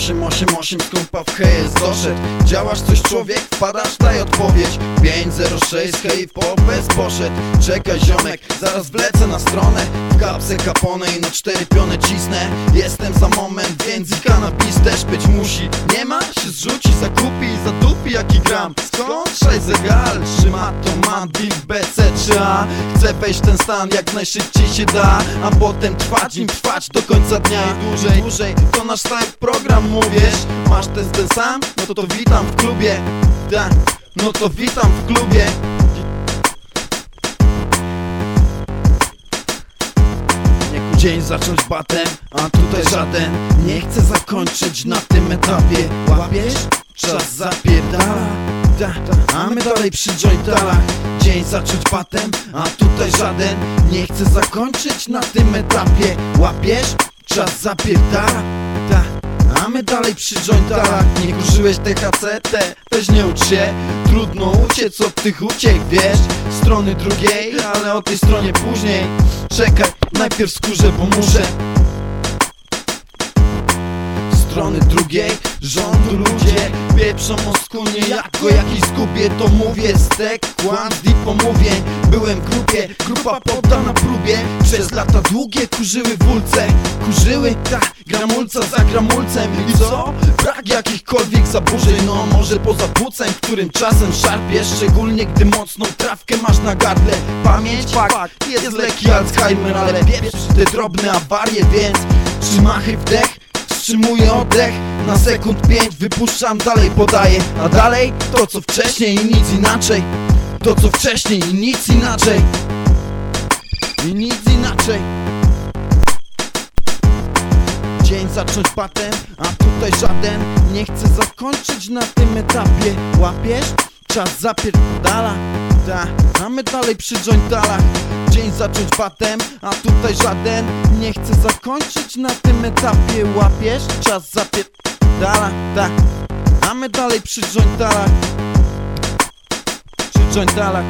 888 skąpa w hejs doszedł. Działasz coś człowiek, wpadasz, daj odpowiedź. 506 hej popes poszedł. Czekaj ziomek, zaraz wlecę na stronę. W kapsę kapone i na cztery piony cisnę. Jestem za moment, więc i kanabis też być musi. Nie ma? Się zrzuci, zakupi zadupi jaki gram. Skąd szaj zegar? Trzyma to ma deal BC czy A. Chcę wejść ten stan jak najszybciej się da. A potem trwać nim trwać do końca dnia. I dłużej, dłużej To nasz stały program mówisz? Masz test ten sam? No to witam w klubie. Tak, no to witam w klubie. Dzień zacząć batem, a tutaj żaden. Nie chcę zakończyć na tym etapie. Łapiesz? Czas zapierdala. Da, A my dalej przy jointach. Dzień zacząć batem, a tutaj żaden. Nie chcę zakończyć na tym etapie. Łapiesz? Czas zapierdala da. A my dalej przy jointach Nie kurzyłeś THC, te też nie ucz się. Trudno uciec od tych uciek, wiesz? Strony drugiej, ale o tej stronie później. Czekaj, najpierw skórzę, bo muszę. Strony drugiej, rządu ludzie Pieprzą oskólnie, jak go jakiś zgubię To mówię, stek, kłam, deep pomówień Byłem grupie, grupa poddana próbie. Przez lata długie kurzyły wulce. Kurzyły, tak, gramulca za gramulcem. I co? Brak jakichkolwiek zaburzeń. No może poza płucem, którym czasem szarpiesz Szczególnie gdy mocną trawkę masz na gardle. Pamięć, fakt, jest leki Alzheimer Ale pieprz te drobne awarie, więc Trzymachy wdech Wstrzymuję oddech na sekund pięć Wypuszczam, dalej podaję. A dalej to co wcześniej i nic inaczej. To co wcześniej i nic inaczej. I nic inaczej. Dzień zacząć patem, a tutaj żaden. Nie chcę zakończyć na tym etapie. Łapiesz? Czas zapierdala Ta, a my dalej przy jointalach Dzień zacząć patem, a tutaj żaden. Nie chcę zakończyć na tym etapie. Łapiesz? Czas zapierdala Ta, a my dalej przy jointalach Przy jointalach